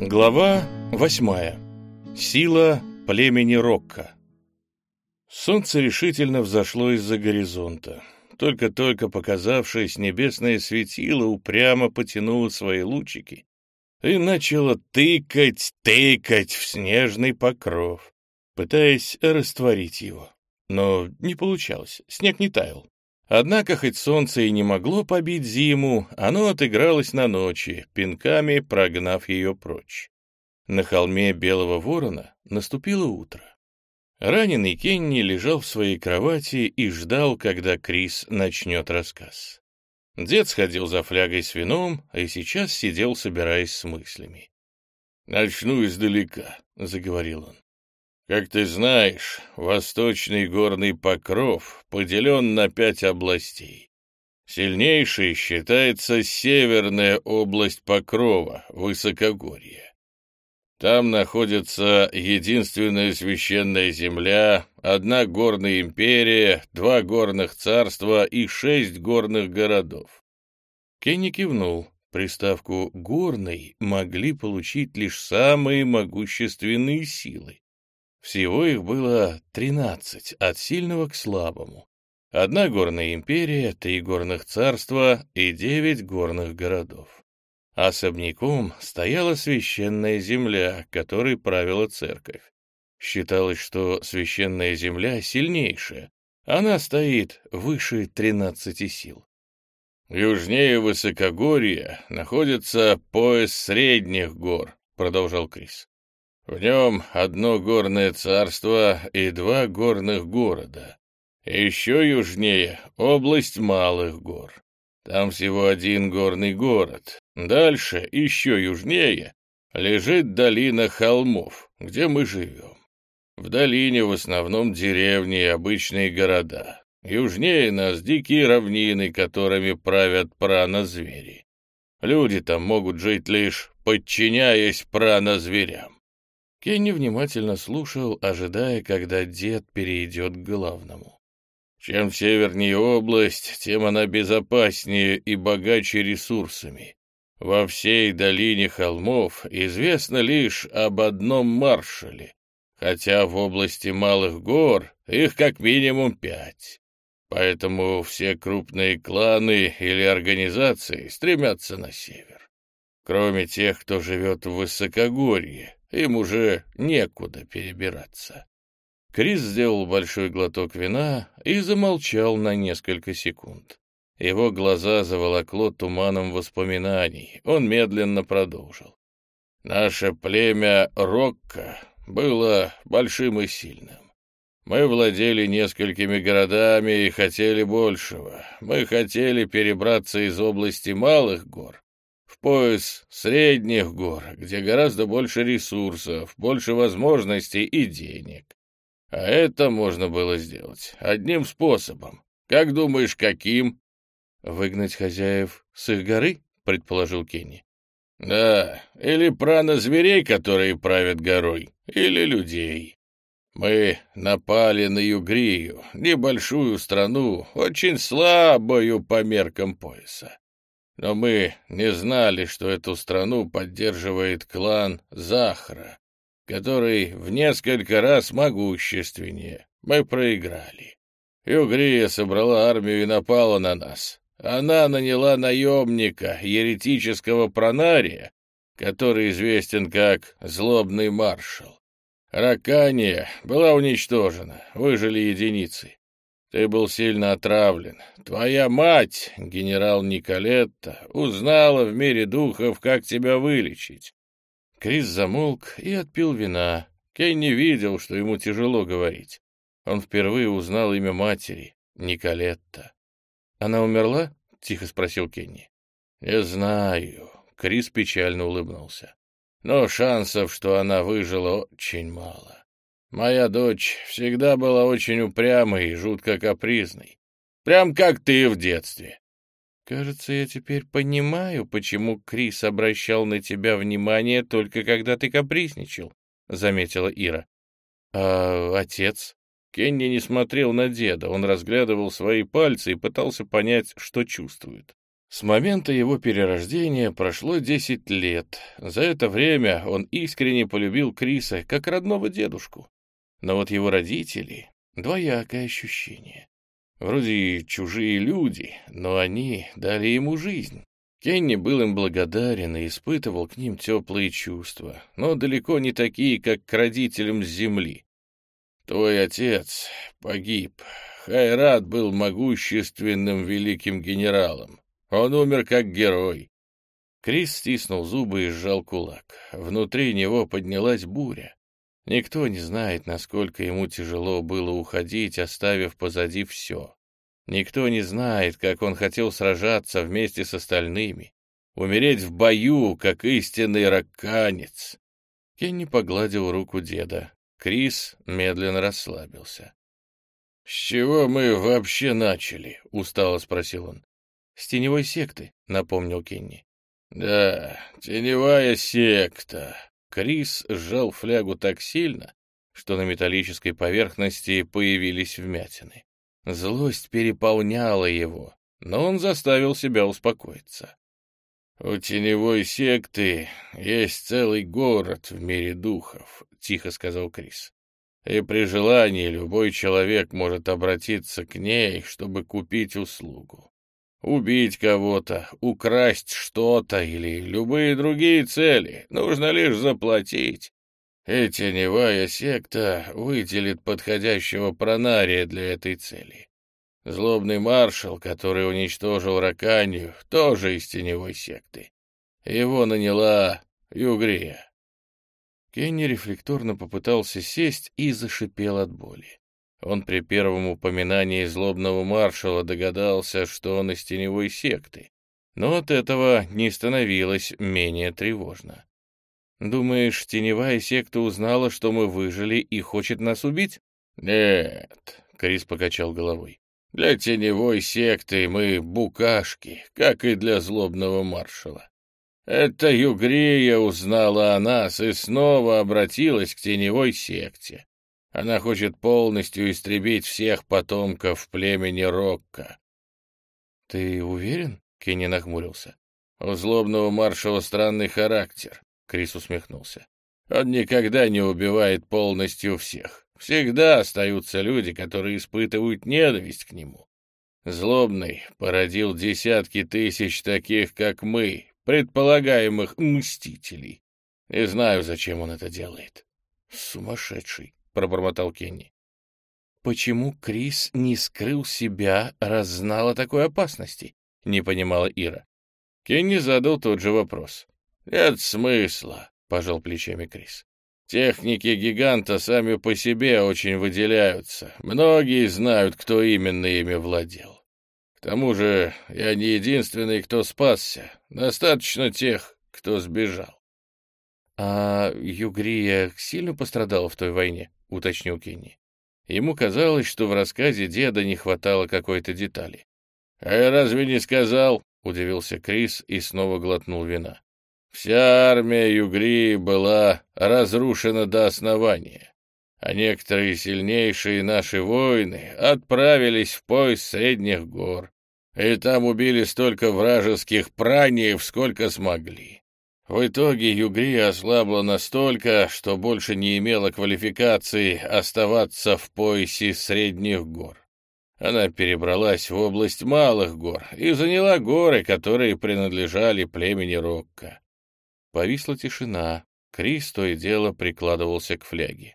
Глава восьмая. Сила племени Рокка. Солнце решительно взошло из-за горизонта. Только-только показавшееся небесное светило упрямо потянуло свои лучики и начало тыкать, тыкать в снежный покров, пытаясь растворить его. Но не получалось, снег не таял. Однако, хоть солнце и не могло побить зиму, оно отыгралось на ночи, пинками прогнав ее прочь. На холме Белого Ворона наступило утро. Раненый Кенни лежал в своей кровати и ждал, когда Крис начнет рассказ. Дед сходил за флягой с вином, и сейчас сидел, собираясь с мыслями. «Начну издалека», — заговорил он. Как ты знаешь, восточный горный покров поделен на пять областей. Сильнейшей считается северная область покрова, высокогорье. Там находится единственная священная земля, одна горная империя, два горных царства и шесть горных городов. Кенни кивнул. Приставку «горный» могли получить лишь самые могущественные силы. Всего их было тринадцать, от сильного к слабому. Одна горная империя, три горных царства и девять горных городов. Особняком стояла священная земля, которой правила церковь. Считалось, что священная земля сильнейшая. Она стоит выше тринадцати сил. «Южнее высокогорья находится пояс средних гор», — продолжал Крис. В нем одно горное царство и два горных города. Еще южнее — область малых гор. Там всего один горный город. Дальше, еще южнее, лежит долина холмов, где мы живем. В долине в основном деревни и обычные города. Южнее нас дикие равнины, которыми правят прана-звери. Люди там могут жить лишь подчиняясь прана-зверям. Кенни внимательно слушал, ожидая, когда дед перейдет к главному. Чем севернее область, тем она безопаснее и богаче ресурсами. Во всей долине холмов известно лишь об одном маршале, хотя в области малых гор их как минимум пять. Поэтому все крупные кланы или организации стремятся на север. Кроме тех, кто живет в высокогорье, им уже некуда перебираться. Крис сделал большой глоток вина и замолчал на несколько секунд. Его глаза заволокло туманом воспоминаний. Он медленно продолжил. «Наше племя Рокка было большим и сильным. Мы владели несколькими городами и хотели большего. Мы хотели перебраться из области малых гор пояс средних гор, где гораздо больше ресурсов, больше возможностей и денег. А это можно было сделать одним способом. Как думаешь, каким? Выгнать хозяев с их горы, предположил Кенни. Да, или прана зверей, которые правят горой, или людей. Мы напали на Югрию, небольшую страну, очень слабую по меркам пояса. Но мы не знали, что эту страну поддерживает клан Захра, который в несколько раз могущественнее. Мы проиграли. Югрия собрала армию и напала на нас. Она наняла наемника, еретического пронария, который известен как «злобный маршал». Ракания была уничтожена, выжили единицы. Ты был сильно отравлен. Твоя мать, генерал Николетта, узнала в мире духов, как тебя вылечить. Крис замолк и отпил вина. Кей не видел, что ему тяжело говорить. Он впервые узнал имя матери — Николетта. «Она умерла?» — тихо спросил Кенни. «Не знаю». Крис печально улыбнулся. «Но шансов, что она выжила, очень мало. Моя дочь всегда была очень упрямой и жутко капризной. Прям как ты в детстве. Кажется, я теперь понимаю, почему Крис обращал на тебя внимание только когда ты капризничал, — заметила Ира. А отец? Кенни не смотрел на деда, он разглядывал свои пальцы и пытался понять, что чувствует. С момента его перерождения прошло 10 лет. За это время он искренне полюбил Криса как родного дедушку. Но вот его родители — двоякое ощущение. Вроде чужие люди, но они дали ему жизнь. Кенни был им благодарен и испытывал к ним теплые чувства, но далеко не такие, как к родителям с земли. «Твой отец погиб. Хайрат был могущественным великим генералом. Он умер как герой». Крис стиснул зубы и сжал кулак. Внутри него поднялась буря. Никто не знает, насколько ему тяжело было уходить, оставив позади все. Никто не знает, как он хотел сражаться вместе с остальными, умереть в бою, как истинный раканец. Кенни погладил руку деда. Крис медленно расслабился. «С чего мы вообще начали?» — устало спросил он. «С теневой секты», — напомнил Кенни. «Да, теневая секта». Крис сжал флягу так сильно, что на металлической поверхности появились вмятины. Злость переполняла его, но он заставил себя успокоиться. «У теневой секты есть целый город в мире духов», — тихо сказал Крис. «И при желании любой человек может обратиться к ней, чтобы купить услугу. Убить кого-то, украсть что-то или любые другие цели. Нужно лишь заплатить. И теневая секта выделит подходящего пронария для этой цели. Злобный маршал, который уничтожил Раканию, тоже из теневой секты. Его наняла Югрия. Кенни рефлекторно попытался сесть и зашипел от боли. Он при первом упоминании злобного маршала догадался, что он из теневой секты, но от этого не становилось менее тревожно. «Думаешь, теневая секта узнала, что мы выжили и хочет нас убить?» «Нет», — Крис покачал головой. Для теневой секты мы букашки, как и для злобного маршала. Эта Югрия узнала о нас и снова обратилась к теневой секте. Она хочет полностью истребить всех потомков племени Рокка. — Ты уверен? — Кенни нахмурился. — У злобного маршала странный характер, — Крис усмехнулся. Он никогда не убивает полностью всех. Всегда остаются люди, которые испытывают ненависть к нему. Злобный породил десятки тысяч таких, как мы, предполагаемых мстителей. Не знаю, зачем он это делает. Сумасшедший, пробормотал Кенни. Почему Крис не скрыл себя, раз знал о такой опасности? Не понимала Ира. Кенни задал тот же вопрос. Нет смысла, пожал плечами Крис. Техники гиганта сами по себе очень выделяются. Многие знают, кто именно ими владел. К тому же я не единственный, кто спасся. Достаточно тех, кто сбежал. — А Югрия сильно пострадала в той войне? — уточнил Кенни. Ему казалось, что в рассказе деда не хватало какой-то детали. — А я разве не сказал? — удивился Крис и снова глотнул вина. Вся армия Югрии была разрушена до основания, а некоторые сильнейшие наши воины отправились в пояс средних гор, и там убили столько вражеских праниев, сколько смогли. В итоге Югрия ослабла настолько, что больше не имела квалификации оставаться в поясе средних гор. Она перебралась в область малых гор и заняла горы, которые принадлежали племени Рокка. Повисла тишина. Крис то и дело прикладывался к фляге.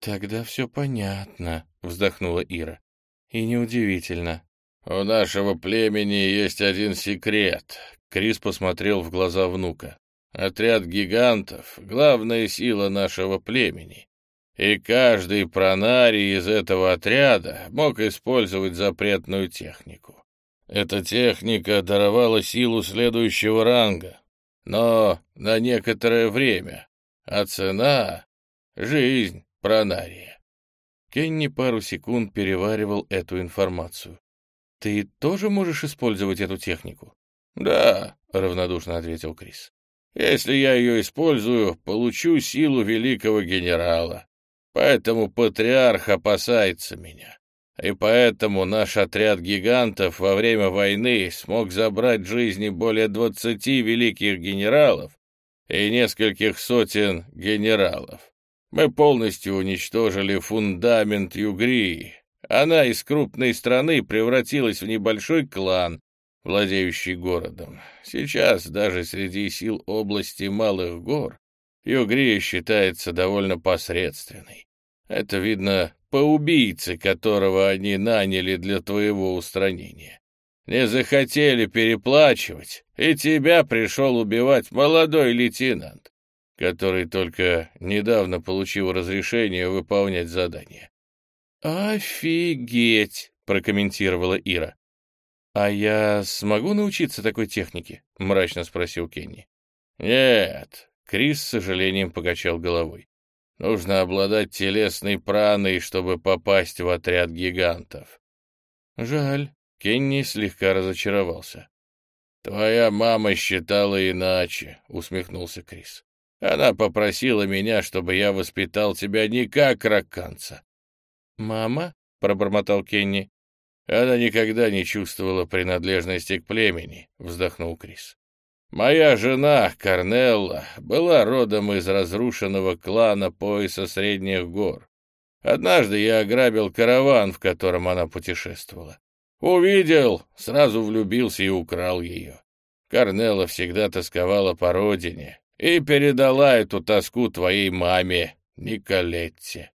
«Тогда все понятно», — вздохнула Ира. «И неудивительно». «У нашего племени есть один секрет», — Крис посмотрел в глаза внука. «Отряд гигантов — главная сила нашего племени, и каждый пронарий из этого отряда мог использовать запретную технику. Эта техника даровала силу следующего ранга, но на некоторое время, а цена — жизнь пронария. Кенни пару секунд переваривал эту информацию. «Ты тоже можешь использовать эту технику?» «Да», — равнодушно ответил Крис. «Если я ее использую, получу силу великого генерала. Поэтому патриарх опасается меня. И поэтому наш отряд гигантов во время войны смог забрать жизни более 20 великих генералов и нескольких сотен генералов. Мы полностью уничтожили фундамент Югрии. Она из крупной страны превратилась в небольшой клан, владеющий городом. Сейчас даже среди сил области Малых гор Югрия считается довольно посредственной. Это видно по убийце, которого они наняли для твоего устранения. Не захотели переплачивать, и тебя пришел убивать молодой лейтенант, который только недавно получил разрешение выполнять задание. «Офигеть!» — прокомментировала Ира. «А я смогу научиться такой технике?» — мрачно спросил Кенни. «Нет», — Крис с сожалением покачал головой. «Нужно обладать телесной праной, чтобы попасть в отряд гигантов». «Жаль», — Кенни слегка разочаровался. «Твоя мама считала иначе», — усмехнулся Крис. «Она попросила меня, чтобы я воспитал тебя не как раканца». «Мама?» — пробормотал Кенни. Она никогда не чувствовала принадлежности к племени, вздохнул Крис. Моя жена, Корнелла, была родом из разрушенного клана пояса Средних гор. Однажды я ограбил караван, в котором она путешествовала. Увидел, сразу влюбился и украл ее. Корнелла всегда тосковала по родине и передала эту тоску твоей маме, Николетте.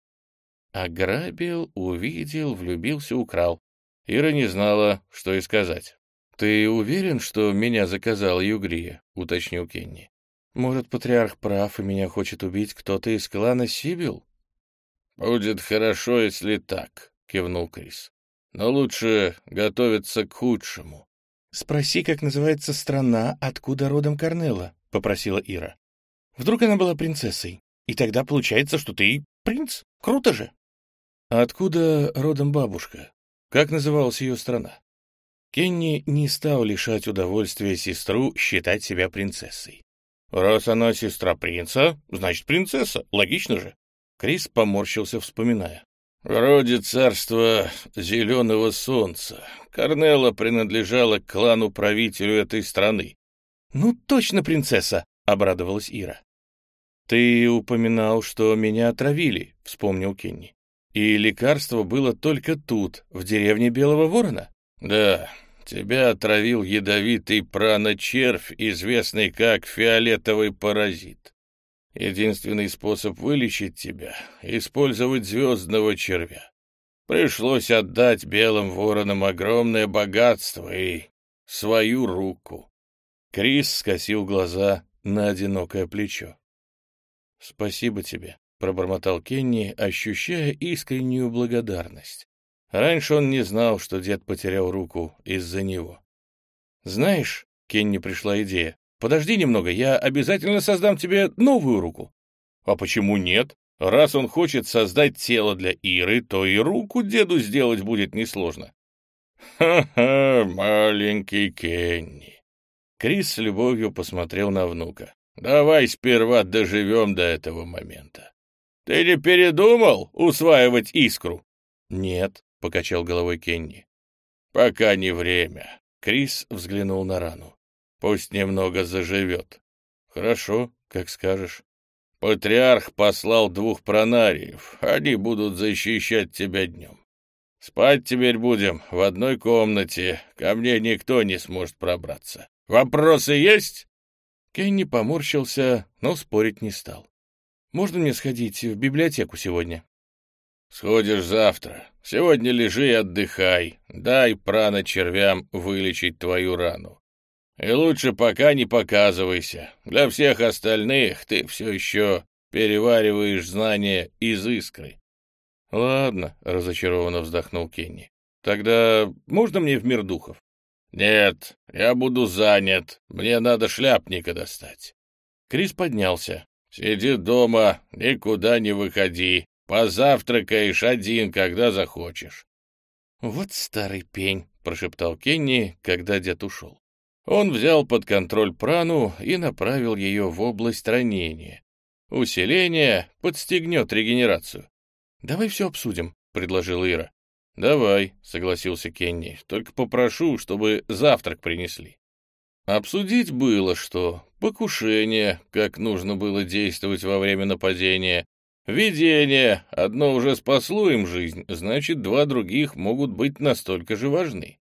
Ограбил, увидел, влюбился, украл. Ира не знала, что и сказать. «Ты уверен, что меня заказал Югрия?» — уточнил Кенни. «Может, патриарх прав, и меня хочет убить кто-то из клана Сибил?» «Будет хорошо, если так», — кивнул Крис. «Но лучше готовиться к худшему». «Спроси, как называется страна, откуда родом Корнелла», — попросила Ира. «Вдруг она была принцессой? И тогда получается, что ты принц? Круто же!» «Откуда родом бабушка?» Как называлась ее страна? Кенни не стал лишать удовольствия сестру считать себя принцессой. «Раз она сестра принца, значит принцесса, логично же». Крис поморщился, вспоминая. «Вроде царства Зеленого Солнца. Корнелла принадлежала к клану-правителю этой страны». «Ну, точно принцесса!» — обрадовалась Ира. «Ты упоминал, что меня отравили», — вспомнил Кенни. И лекарство было только тут, в деревне Белого Ворона? Да, тебя отравил ядовитый праночервь, известный как фиолетовый паразит. Единственный способ вылечить тебя — использовать звездного червя. Пришлось отдать белым воронам огромное богатство и свою руку. Крис скосил глаза на одинокое плечо. — Спасибо тебе пробормотал Кенни, ощущая искреннюю благодарность. Раньше он не знал, что дед потерял руку из-за него. «Знаешь», — Кенни пришла идея, — «подожди немного, я обязательно создам тебе новую руку». «А почему нет? Раз он хочет создать тело для Иры, то и руку деду сделать будет несложно». «Ха-ха, маленький Кенни!» Крис с любовью посмотрел на внука. «Давай сперва доживем до этого момента. «Ты не передумал усваивать искру?» «Нет», — покачал головой Кенни. «Пока не время». Крис взглянул на рану. «Пусть немного заживет». «Хорошо, как скажешь». «Патриарх послал двух пронариев. Они будут защищать тебя днем. Спать теперь будем в одной комнате. Ко мне никто не сможет пробраться. Вопросы есть?» Кенни поморщился, но спорить не стал. Можно мне сходить в библиотеку сегодня?» «Сходишь завтра. Сегодня лежи и отдыхай. Дай прана червям вылечить твою рану. И лучше пока не показывайся. Для всех остальных ты все еще перевариваешь знания из искры». «Ладно», — разочарованно вздохнул Кенни. «Тогда можно мне в мир духов?» «Нет, я буду занят. Мне надо шляпника достать». Крис поднялся. Сиди дома, никуда не выходи. Позавтракаешь один, когда захочешь. Вот старый пень, прошептал Кенни, когда дед ушел. Он взял под контроль прану и направил ее в область ранения. Усиление подстегнет регенерацию. «Давай все обсудим», — предложила Ира. «Давай», — согласился Кенни, — «только попрошу, чтобы завтрак принесли». Обсудить было что. Покушение, как нужно было действовать во время нападения. Видение, одно уже спасло им жизнь, значит, два других могут быть настолько же важны.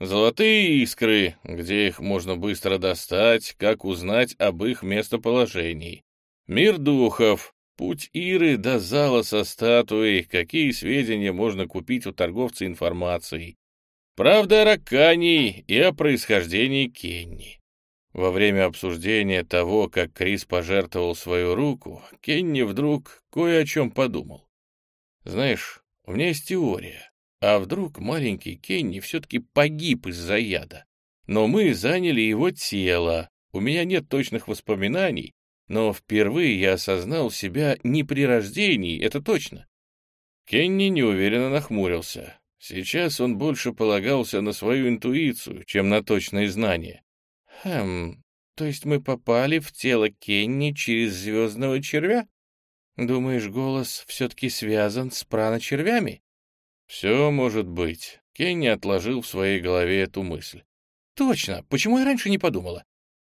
Золотые искры, где их можно быстро достать, как узнать об их местоположении. Мир духов, путь Иры до зала со статуей, какие сведения можно купить у торговца информацией. Правда о Ракании и о происхождении Кенни. Во время обсуждения того, как Крис пожертвовал свою руку, Кенни вдруг кое о чем подумал. «Знаешь, у меня есть теория. А вдруг маленький Кенни все-таки погиб из-за яда? Но мы заняли его тело. У меня нет точных воспоминаний, но впервые я осознал себя не при рождении, это точно». Кенни неуверенно нахмурился. Сейчас он больше полагался на свою интуицию, чем на точные знания. «Хм, то есть мы попали в тело Кенни через звездного червя? Думаешь, голос все-таки связан с праночервями?» «Все может быть». Кенни отложил в своей голове эту мысль. «Точно! Почему я раньше не подумала?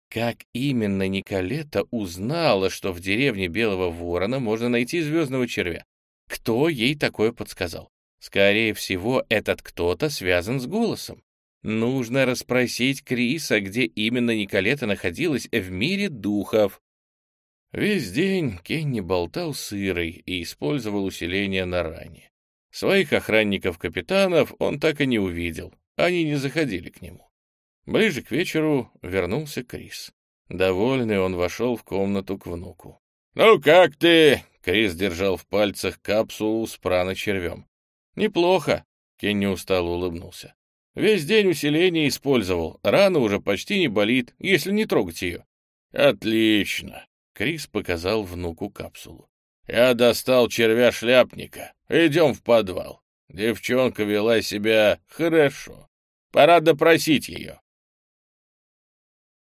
Как именно Николета узнала, что в деревне Белого Ворона можно найти звездного червя? Кто ей такое подсказал? Скорее всего, этот кто-то связан с голосом. Нужно расспросить Криса, где именно Николета находилась в мире духов. Весь день Кенни болтал с Ирой и использовал усиление на ране. Своих охранников-капитанов он так и не увидел, они не заходили к нему. Ближе к вечеру вернулся Крис. Довольный он вошел в комнату к внуку. «Ну как ты?» — Крис держал в пальцах капсулу с праночервем. «Неплохо», — Кенни устало улыбнулся. «Весь день усиление использовал, рана уже почти не болит, если не трогать ее». «Отлично», — Крис показал внуку капсулу. «Я достал червя-шляпника. Идем в подвал. Девчонка вела себя хорошо. Пора допросить ее».